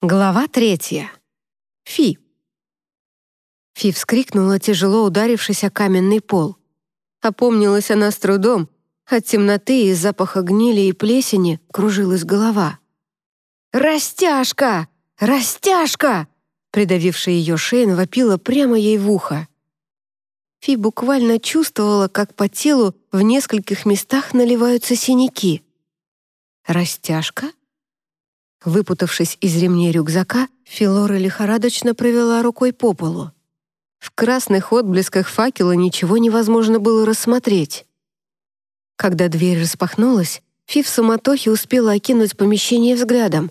Глава третья. Фи. Фи вскрикнула, тяжело ударившись о каменный пол. Опомнилась она с трудом. От темноты и запаха гнили и плесени кружилась голова. «Растяжка! Растяжка!» Придавившая ее Шейн вопила прямо ей в ухо. Фи буквально чувствовала, как по телу в нескольких местах наливаются синяки. «Растяжка?» Выпутавшись из ремней рюкзака, Филора лихорадочно провела рукой по полу. В красных отблесках факела ничего невозможно было рассмотреть. Когда дверь распахнулась, Фи в суматохе успела окинуть помещение взглядом.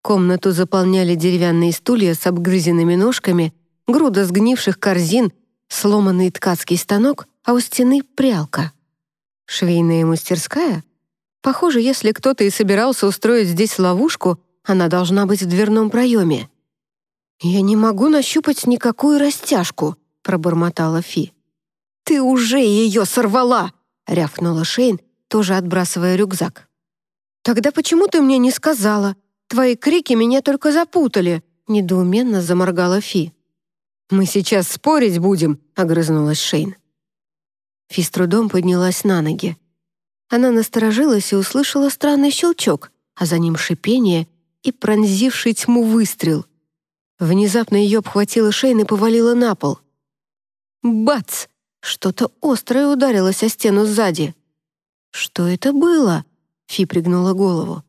Комнату заполняли деревянные стулья с обгрызенными ножками, груда сгнивших корзин, сломанный ткацкий станок, а у стены — прялка. Швейная мастерская? Похоже, если кто-то и собирался устроить здесь ловушку, она должна быть в дверном проеме. «Я не могу нащупать никакую растяжку», — пробормотала Фи. «Ты уже ее сорвала!» — рявкнула Шейн, тоже отбрасывая рюкзак. «Тогда почему ты мне не сказала? Твои крики меня только запутали», — недоуменно заморгала Фи. «Мы сейчас спорить будем», — огрызнулась Шейн. Фи с трудом поднялась на ноги. Она насторожилась и услышала странный щелчок, а за ним шипение и пронзивший тьму выстрел. Внезапно ее обхватила шея и повалила на пол. Бац! Что-то острое ударилось о стену сзади. «Что это было?» — Фи пригнула голову.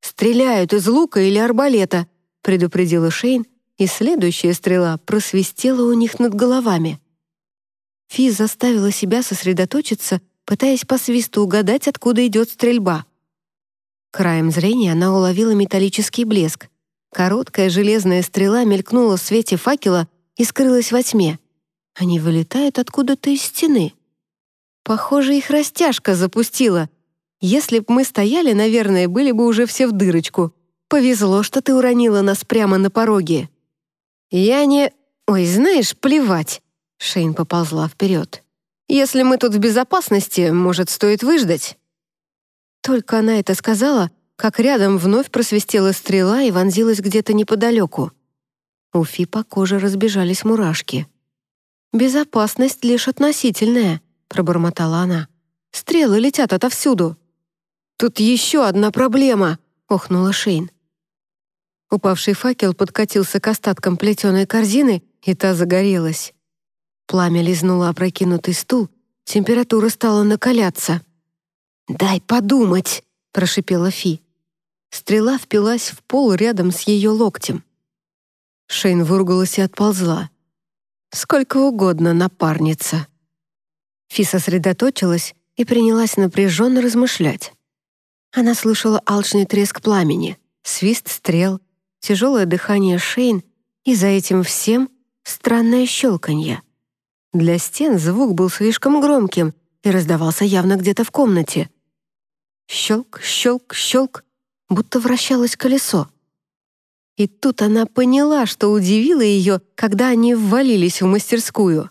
«Стреляют из лука или арбалета», — предупредила Шейн, и следующая стрела просвистела у них над головами. Фи заставила себя сосредоточиться пытаясь по свисту угадать, откуда идет стрельба. Краем зрения она уловила металлический блеск. Короткая железная стрела мелькнула в свете факела и скрылась во тьме. Они вылетают откуда-то из стены. Похоже, их растяжка запустила. Если б мы стояли, наверное, были бы уже все в дырочку. Повезло, что ты уронила нас прямо на пороге. Я не... Ой, знаешь, плевать. Шейн поползла вперед. Если мы тут в безопасности, может, стоит выждать?» Только она это сказала, как рядом вновь просвистела стрела и вонзилась где-то неподалеку. У Фи по коже разбежались мурашки. «Безопасность лишь относительная», — пробормотала она. «Стрелы летят отовсюду». «Тут еще одна проблема», — охнула Шейн. Упавший факел подкатился к остаткам плетеной корзины, и та загорелась. Пламя лизнуло опрокинутый стул, температура стала накаляться. «Дай подумать!» — прошипела Фи. Стрела впилась в пол рядом с ее локтем. Шейн выругалась и отползла. «Сколько угодно, напарница!» Фи сосредоточилась и принялась напряженно размышлять. Она слышала алчный треск пламени, свист стрел, тяжелое дыхание Шейн и за этим всем странное щелканье. Для стен звук был слишком громким и раздавался явно где-то в комнате. Щелк, щелк, щелк, будто вращалось колесо. И тут она поняла, что удивило ее, когда они ввалились в мастерскую.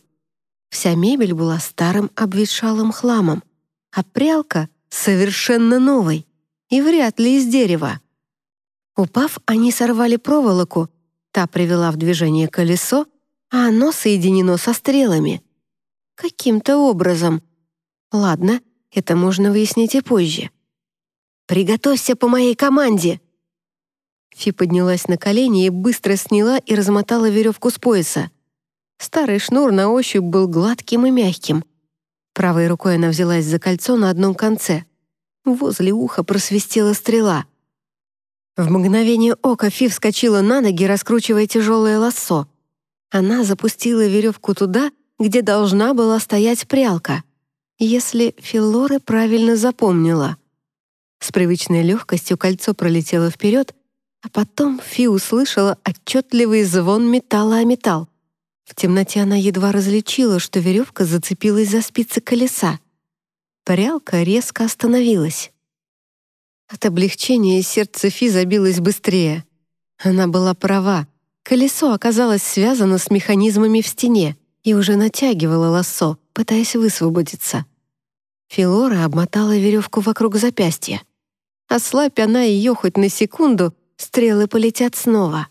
Вся мебель была старым обветшалым хламом, а прялка — совершенно новой и вряд ли из дерева. Упав, они сорвали проволоку, та привела в движение колесо, а оно соединено со стрелами. Каким-то образом. Ладно, это можно выяснить и позже. «Приготовься по моей команде!» Фи поднялась на колени и быстро сняла и размотала веревку с пояса. Старый шнур на ощупь был гладким и мягким. Правой рукой она взялась за кольцо на одном конце. Возле уха просвистела стрела. В мгновение ока Фи вскочила на ноги, раскручивая тяжелое лассо. Она запустила веревку туда, где должна была стоять прялка, если Филора правильно запомнила. С привычной легкостью кольцо пролетело вперед, а потом Фи услышала отчетливый звон металла о металл. В темноте она едва различила, что веревка зацепилась за спицы колеса. Прялка резко остановилась. От облегчения сердце Фи забилось быстрее. Она была права. Колесо оказалось связано с механизмами в стене и уже натягивало лассо, пытаясь высвободиться. Филора обмотала веревку вокруг запястья. Ослабь она ее хоть на секунду, стрелы полетят снова.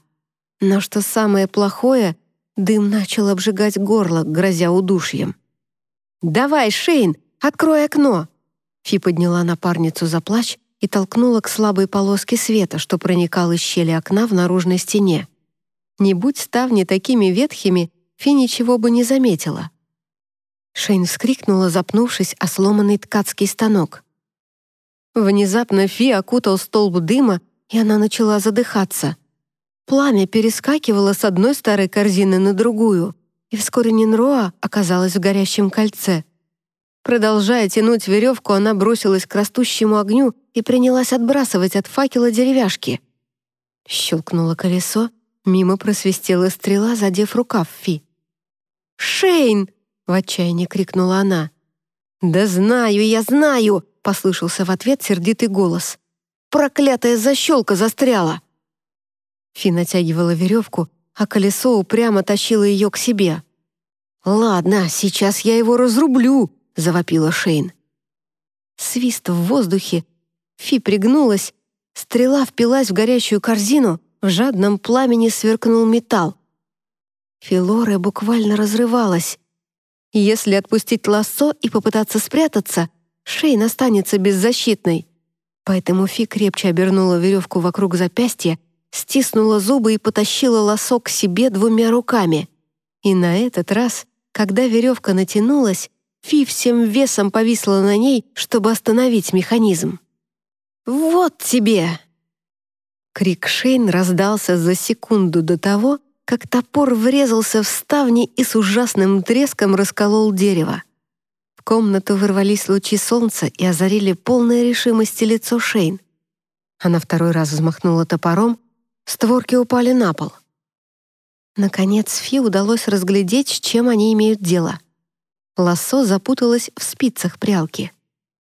Но что самое плохое, дым начал обжигать горло, грозя удушьем. «Давай, Шейн, открой окно!» Фи подняла напарницу за плащ и толкнула к слабой полоске света, что проникал из щели окна в наружной стене. Не будь ставни такими ветхими, Фи ничего бы не заметила. Шейн вскрикнула, запнувшись о сломанный ткацкий станок. Внезапно Фи окутал столб дыма, и она начала задыхаться. Пламя перескакивало с одной старой корзины на другую, и вскоре Нинроа оказалась в горящем кольце. Продолжая тянуть веревку, она бросилась к растущему огню и принялась отбрасывать от факела деревяшки. Щелкнуло колесо, мимо просвистела стрела, задев рукав Фи. «Шейн!» — в отчаянии крикнула она. «Да знаю, я знаю!» — послышался в ответ сердитый голос. «Проклятая защелка застряла!» Фи натягивала веревку, а колесо упрямо тащило ее к себе. «Ладно, сейчас я его разрублю!» — завопила Шейн. Свист в воздухе. Фи пригнулась. Стрела впилась в горящую корзину, в жадном пламени сверкнул металл. Филора буквально разрывалась. Если отпустить лассо и попытаться спрятаться, Шейн останется беззащитной. Поэтому Фи крепче обернула веревку вокруг запястья, стиснула зубы и потащила лассо к себе двумя руками. И на этот раз, когда веревка натянулась, Фи всем весом повисла на ней, чтобы остановить механизм. «Вот тебе!» Крик Шейн раздался за секунду до того, как топор врезался в ставни и с ужасным треском расколол дерево. В комнату ворвались лучи солнца и озарили полное решимости лицо Шейн. Она второй раз взмахнула топором, створки упали на пол. Наконец Фи удалось разглядеть, с чем они имеют дело. Лассо запуталось в спицах прялки.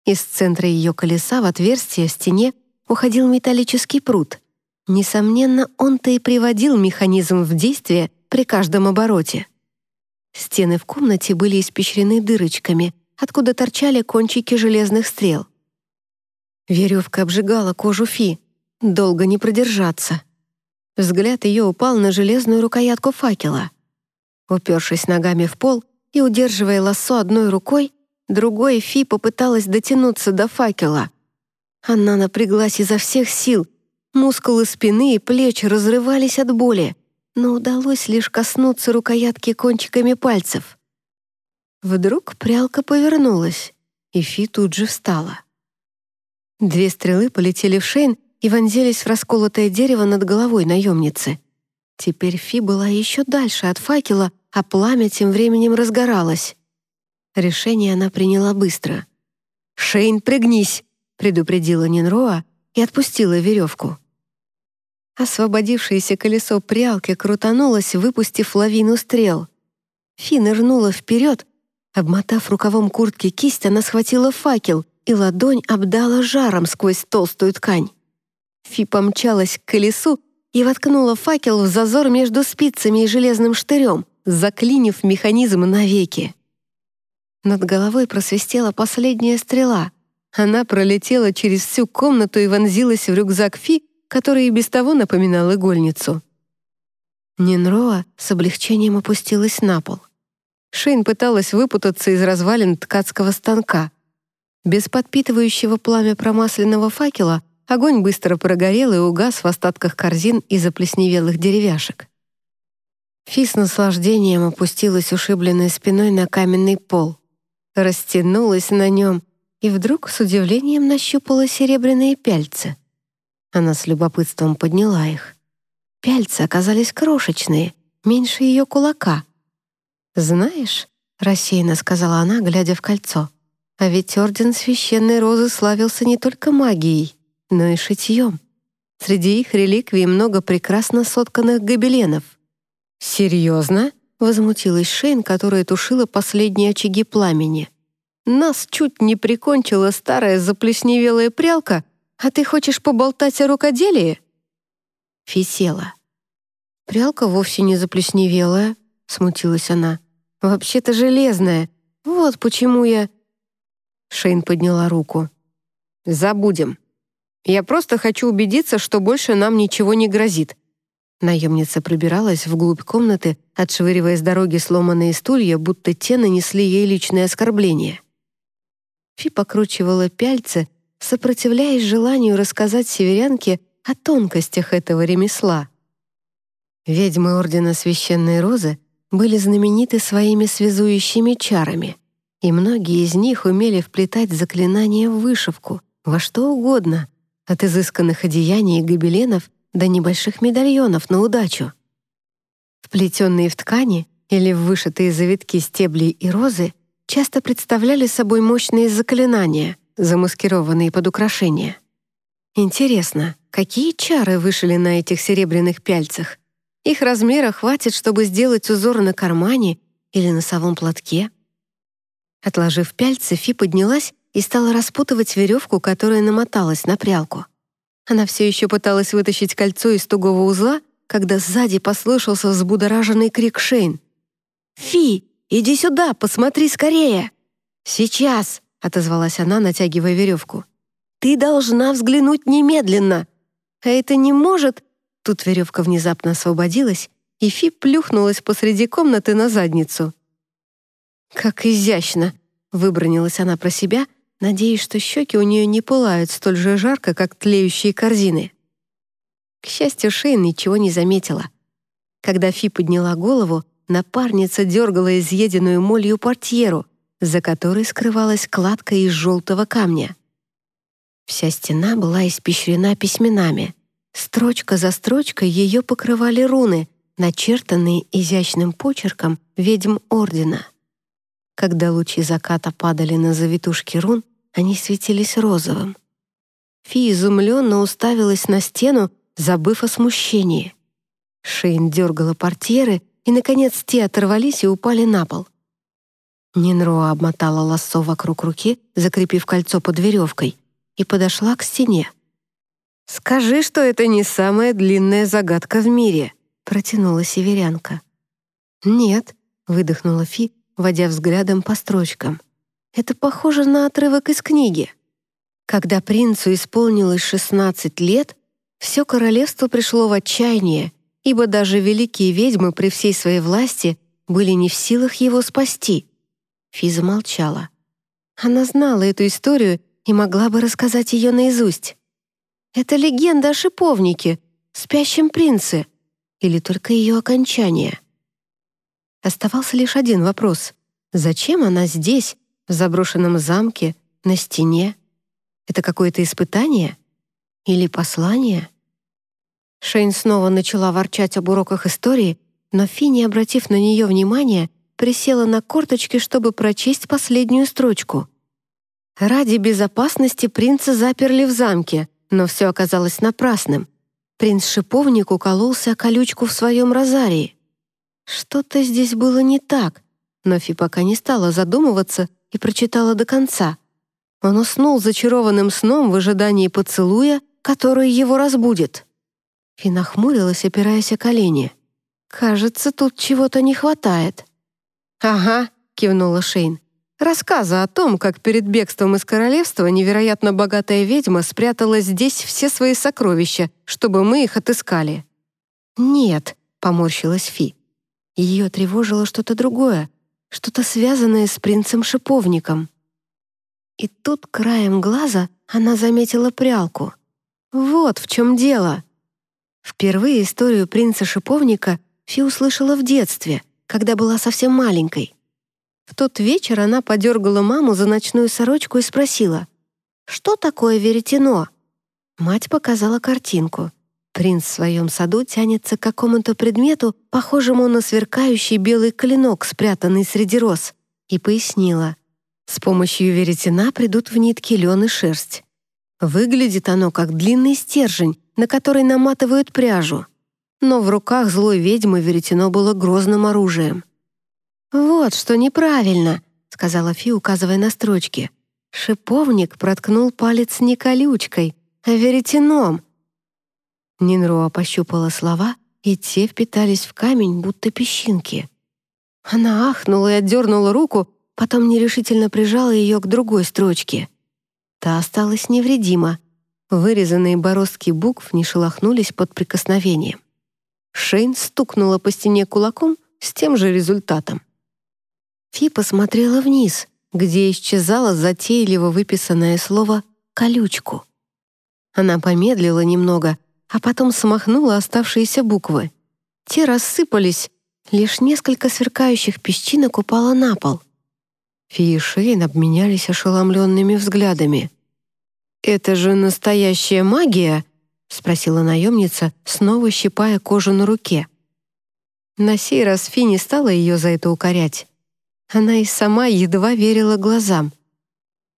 Из центра ее колеса в отверстие в стене уходил металлический пруд — Несомненно, он-то и приводил механизм в действие при каждом обороте. Стены в комнате были испещрены дырочками, откуда торчали кончики железных стрел. Веревка обжигала кожу Фи. Долго не продержаться. Взгляд ее упал на железную рукоятку факела. Упершись ногами в пол и удерживая лассо одной рукой, другой Фи попыталась дотянуться до факела. Она напряглась изо всех сил — Мускулы спины и плеч разрывались от боли, но удалось лишь коснуться рукоятки кончиками пальцев. Вдруг прялка повернулась, и Фи тут же встала. Две стрелы полетели в Шейн и вонзились в расколотое дерево над головой наемницы. Теперь Фи была еще дальше от факела, а пламя тем временем разгоралось. Решение она приняла быстро. «Шейн, пригнись!» — предупредила Нинроа и отпустила веревку. Освободившееся колесо прялки крутанулось, выпустив лавину стрел. Фи нырнула вперед. Обмотав рукавом куртки кисть, она схватила факел, и ладонь обдала жаром сквозь толстую ткань. Фи помчалась к колесу и воткнула факел в зазор между спицами и железным штырем, заклинив механизм навеки. Над головой просвистела последняя стрела. Она пролетела через всю комнату и вонзилась в рюкзак Фи, который и без того напоминал игольницу. Нинроа с облегчением опустилась на пол. Шейн пыталась выпутаться из развалин ткацкого станка. Без подпитывающего пламя промасленного факела огонь быстро прогорел и угас в остатках корзин и заплесневелых деревяшек. Фи с наслаждением опустилась ушибленной спиной на каменный пол, растянулась на нем и вдруг с удивлением нащупала серебряные пяльцы — она с любопытством подняла их. Пяльцы оказались крошечные, меньше ее кулака. «Знаешь», — рассеянно сказала она, глядя в кольцо, «а ведь Орден Священной Розы славился не только магией, но и шитьем. Среди их реликвий много прекрасно сотканных гобеленов». «Серьезно?» — возмутилась Шейн, которая тушила последние очаги пламени. «Нас чуть не прикончила старая заплесневелая прялка, а ты хочешь поболтать о рукоделии?» Фисела. «Прялка вовсе не заплесневелая», — смутилась она. «Вообще-то железная. Вот почему я...» Шейн подняла руку. «Забудем. Я просто хочу убедиться, что больше нам ничего не грозит». Наемница пробиралась вглубь комнаты, отшвыривая с дороги сломанные стулья, будто те нанесли ей личное оскорбление. Фи покручивала пяльцы, сопротивляясь желанию рассказать северянке о тонкостях этого ремесла. Ведьмы Ордена Священной Розы были знамениты своими связующими чарами, и многие из них умели вплетать заклинания в вышивку, во что угодно, от изысканных одеяний и гобеленов до небольших медальонов на удачу. Вплетенные в ткани или в вышитые завитки стебли и розы часто представляли собой мощные заклинания, замаскированные под украшения. Интересно, какие чары вышили на этих серебряных пяльцах? Их размера хватит, чтобы сделать узор на кармане или носовом платке. Отложив пяльцы, Фи поднялась и стала распутывать веревку, которая намоталась на прялку. Она все еще пыталась вытащить кольцо из тугого узла, когда сзади послышался взбудораженный крик Шейн. «Фи, иди сюда, посмотри скорее!» «Сейчас!» — отозвалась она, натягивая веревку. «Ты должна взглянуть немедленно!» «А это не может...» Тут веревка внезапно освободилась, и Фи плюхнулась посреди комнаты на задницу. «Как изящно!» — выбронилась она про себя, надеясь, что щеки у нее не пылают столь же жарко, как тлеющие корзины. К счастью, Шейн ничего не заметила. Когда Фи подняла голову, напарница дергала изъеденную молью портьеру, за которой скрывалась кладка из желтого камня. Вся стена была испещрена письменами. Строчка за строчкой ее покрывали руны, начертанные изящным почерком ведьм Ордена. Когда лучи заката падали на завитушки рун, они светились розовым. Фи изумленно уставилась на стену, забыв о смущении. Шейн дергала портьеры, и, наконец, те оторвались и упали на пол. Нинроа обмотала лассо вокруг руки, закрепив кольцо под веревкой, и подошла к стене. «Скажи, что это не самая длинная загадка в мире», — протянула северянка. «Нет», — выдохнула Фи, водя взглядом по строчкам. «Это похоже на отрывок из книги. Когда принцу исполнилось 16 лет, все королевство пришло в отчаяние, ибо даже великие ведьмы при всей своей власти были не в силах его спасти». Фи замолчала. Она знала эту историю и могла бы рассказать ее наизусть. Это легенда о шиповнике, спящем принце, или только ее окончание. Оставался лишь один вопрос. Зачем она здесь, в заброшенном замке, на стене? Это какое-то испытание? Или послание? Шейн снова начала ворчать об уроках истории, но Фи, не обратив на нее внимания, присела на корточки, чтобы прочесть последнюю строчку. Ради безопасности принца заперли в замке, но все оказалось напрасным. Принц-шиповник укололся о колючку в своем розарии. Что-то здесь было не так, но Фи пока не стала задумываться и прочитала до конца. Он уснул зачарованным сном в ожидании поцелуя, который его разбудит. Фи нахмурилась, опираясь о колени. «Кажется, тут чего-то не хватает». «Ага», — кивнула Шейн. «Рассказа о том, как перед бегством из королевства невероятно богатая ведьма спрятала здесь все свои сокровища, чтобы мы их отыскали». «Нет», — поморщилась Фи. Ее тревожило что-то другое, что-то связанное с принцем-шиповником. И тут краем глаза она заметила прялку. Вот в чем дело. Впервые историю принца-шиповника Фи услышала в детстве, когда была совсем маленькой. В тот вечер она подергала маму за ночную сорочку и спросила, «Что такое веретено?» Мать показала картинку. Принц в своем саду тянется к какому-то предмету, похожему на сверкающий белый клинок, спрятанный среди роз, и пояснила. С помощью веретена придут в нитки лен и шерсть. Выглядит оно как длинный стержень, на который наматывают пряжу. Но в руках злой ведьмы веретено было грозным оружием. «Вот что неправильно», — сказала Фи, указывая на строчки. «Шиповник проткнул палец не колючкой, а веретеном, Нинруа пощупала слова, и те впитались в камень, будто песчинки. Она ахнула и отдернула руку, потом нерешительно прижала ее к другой строчке. Та осталась невредима. Вырезанные бороздки букв не шелохнулись под прикосновением. Шейн стукнула по стене кулаком с тем же результатом. Фи посмотрела вниз, где исчезало затейливо выписанное слово «колючку». Она помедлила немного, а потом смахнула оставшиеся буквы. Те рассыпались, лишь несколько сверкающих песчинок упало на пол. Фи и Шейн обменялись ошеломленными взглядами. «Это же настоящая магия?» — спросила наемница, снова щипая кожу на руке. На сей раз Фи не стала ее за это укорять. Она и сама едва верила глазам.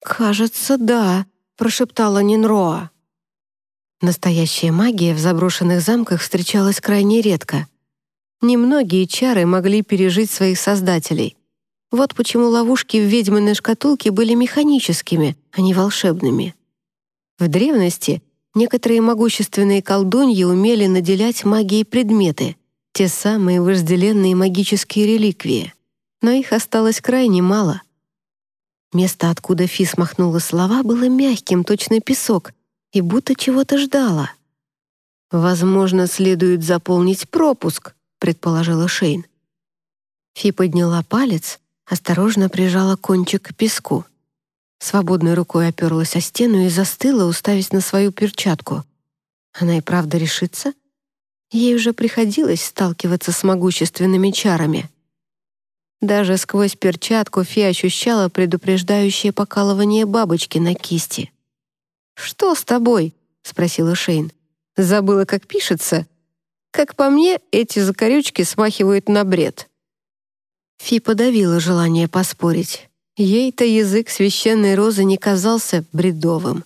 «Кажется, да», — прошептала Нинроа. Настоящая магия в заброшенных замках встречалась крайне редко. Немногие чары могли пережить своих создателей. Вот почему ловушки в ведьминой шкатулке были механическими, а не волшебными. В древности некоторые могущественные колдуньи умели наделять магией предметы, те самые вожделенные магические реликвии. Но их осталось крайне мало. Место, откуда Фи смахнула слова, было мягким, точно песок, и будто чего-то ждала. «Возможно, следует заполнить пропуск», — предположила Шейн. Фи подняла палец, осторожно прижала кончик к песку. Свободной рукой оперлась о стену и застыла, уставясь на свою перчатку. Она и правда решится? Ей уже приходилось сталкиваться с могущественными чарами. Даже сквозь перчатку Фи ощущала предупреждающее покалывание бабочки на кисти. «Что с тобой?» — спросила Шейн. «Забыла, как пишется?» «Как по мне, эти закорючки смахивают на бред». Фи подавила желание поспорить. Ей-то язык священной розы не казался бредовым.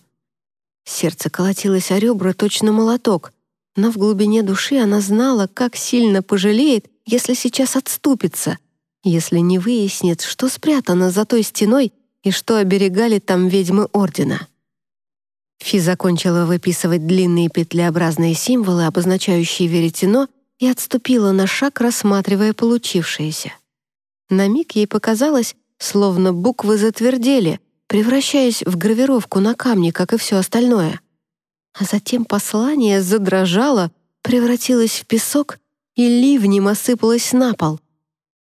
Сердце колотилось о ребра точно молоток, но в глубине души она знала, как сильно пожалеет, если сейчас отступится, если не выяснит, что спрятано за той стеной и что оберегали там ведьмы Ордена. Фи закончила выписывать длинные петлеобразные символы, обозначающие веретено, и отступила на шаг, рассматривая получившееся. На миг ей показалось, словно буквы затвердели, превращаясь в гравировку на камне, как и все остальное. А затем послание задрожало, превратилось в песок и ливнем осыпалось на пол.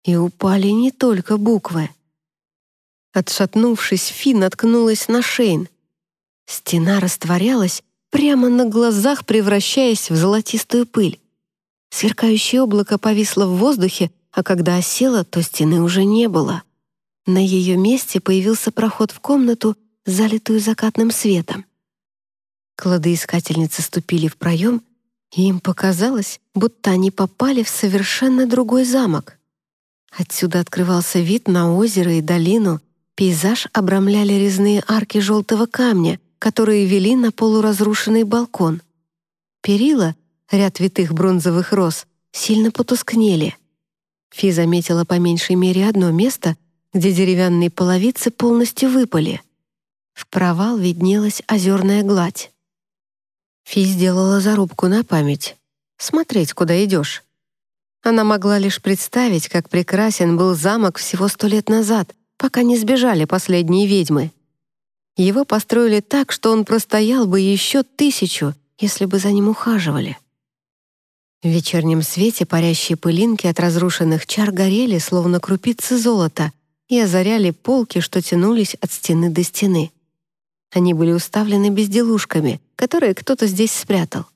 И упали не только буквы. Отшатнувшись, Фи наткнулась на Шейн. Стена растворялась, прямо на глазах превращаясь в золотистую пыль. Сверкающее облако повисло в воздухе, а когда осело, то стены уже не было. На ее месте появился проход в комнату, залитую закатным светом. Кладоискательницы ступили в проем, и им показалось, будто они попали в совершенно другой замок. Отсюда открывался вид на озеро и долину, пейзаж обрамляли резные арки желтого камня, которые вели на полуразрушенный балкон. Перила, ряд витых бронзовых роз, сильно потускнели. Фи заметила по меньшей мере одно место — где деревянные половицы полностью выпали. В провал виднелась озерная гладь. Фи сделала зарубку на память. Смотреть, куда идешь. Она могла лишь представить, как прекрасен был замок всего сто лет назад, пока не сбежали последние ведьмы. Его построили так, что он простоял бы еще тысячу, если бы за ним ухаживали. В вечернем свете парящие пылинки от разрушенных чар горели, словно крупицы золота, и озаряли полки, что тянулись от стены до стены. Они были уставлены безделушками, которые кто-то здесь спрятал.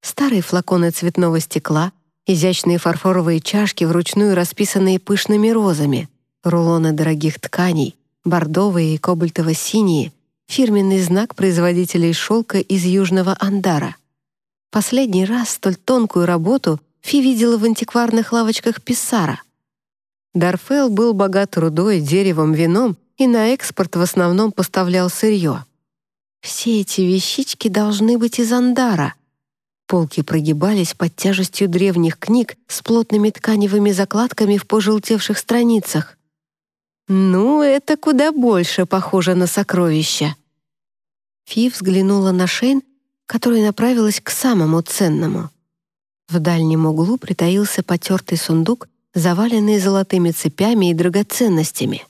Старые флаконы цветного стекла, изящные фарфоровые чашки, вручную расписанные пышными розами, рулоны дорогих тканей, бордовые и кобальтово-синие, фирменный знак производителей шелка из Южного Андара. Последний раз столь тонкую работу Фи видела в антикварных лавочках Писсара — Дарфел был богат рудой, деревом, вином и на экспорт в основном поставлял сырье. Все эти вещички должны быть из Андара. Полки прогибались под тяжестью древних книг с плотными тканевыми закладками в пожелтевших страницах. Ну, это куда больше похоже на сокровища. Фи взглянула на Шейн, которая направилась к самому ценному. В дальнем углу притаился потертый сундук заваленный золотыми цепями и драгоценностями.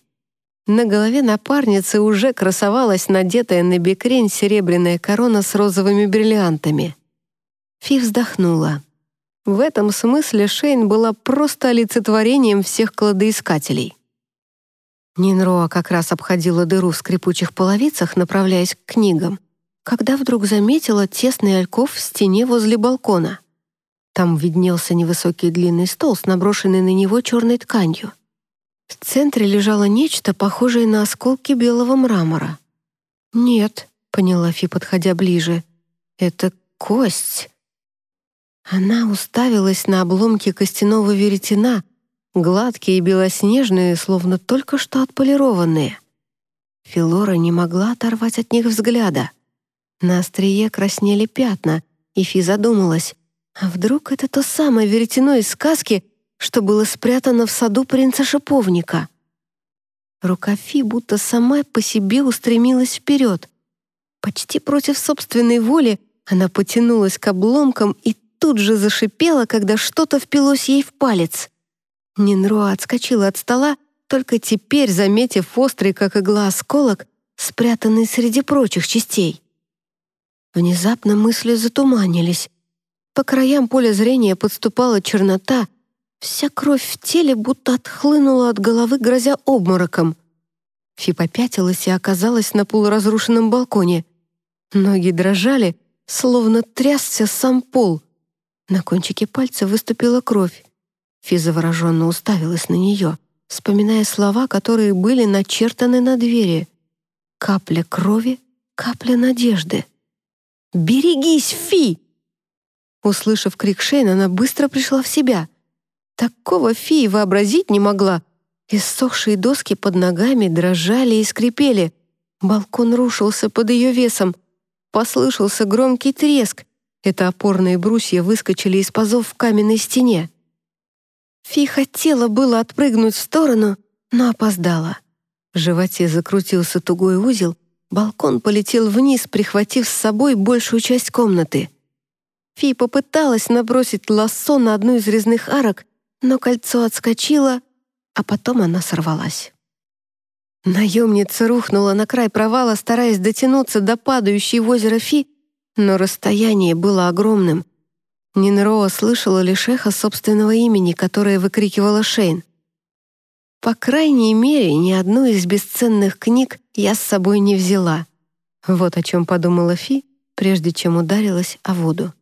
На голове напарницы уже красовалась надетая на бекрень серебряная корона с розовыми бриллиантами. Фи вздохнула. В этом смысле Шейн была просто олицетворением всех кладоискателей. Нинроа как раз обходила дыру в скрипучих половицах, направляясь к книгам, когда вдруг заметила тесный альков в стене возле балкона. Там виднелся невысокий длинный стол с наброшенной на него черной тканью. В центре лежало нечто, похожее на осколки белого мрамора. «Нет», — поняла Фи, подходя ближе, — «это кость». Она уставилась на обломки костяного веретена, гладкие и белоснежные, словно только что отполированные. Филора не могла оторвать от них взгляда. На острие краснели пятна, и Фи задумалась, а вдруг это то самое веретено из сказки, что было спрятано в саду принца Шиповника? Рука Фи будто сама по себе устремилась вперед. Почти против собственной воли она потянулась к обломкам и тут же зашипела, когда что-то впилось ей в палец. Нинруа отскочила от стола, только теперь заметив острый, как игла, осколок, спрятанный среди прочих частей. Внезапно мысли затуманились. По краям поля зрения подступала чернота, вся кровь в теле будто отхлынула от головы, грозя обмороком. Фи попятилась и оказалась на полуразрушенном балконе. Ноги дрожали, словно трясся сам пол. На кончике пальца выступила кровь. Фи завороженно уставилась на нее, вспоминая слова, которые были начертаны на двери. «Капля крови, капля надежды». «Берегись, Фи!» Услышав крик Шейн, она быстро пришла в себя. Такого феи вообразить не могла. Иссохшие доски под ногами дрожали и скрипели. Балкон рушился под ее весом. Послышался громкий треск. Это опорные брусья выскочили из пазов в каменной стене. Фи хотела было отпрыгнуть в сторону, но опоздала. В животе закрутился тугой узел, балкон полетел вниз, прихватив с собой большую часть комнаты — Фи попыталась набросить лассо на одну из резных арок, но кольцо отскочило, а потом она сорвалась. Наемница рухнула на край провала, стараясь дотянуться до падающей в озеро Фи, но расстояние было огромным. Нинроа слышала лишь эхо собственного имени, которое выкрикивала Шейн. По крайней мере, ни одну из бесценных книг я с собой не взяла. Вот о чем подумала Фи, прежде чем ударилась о воду.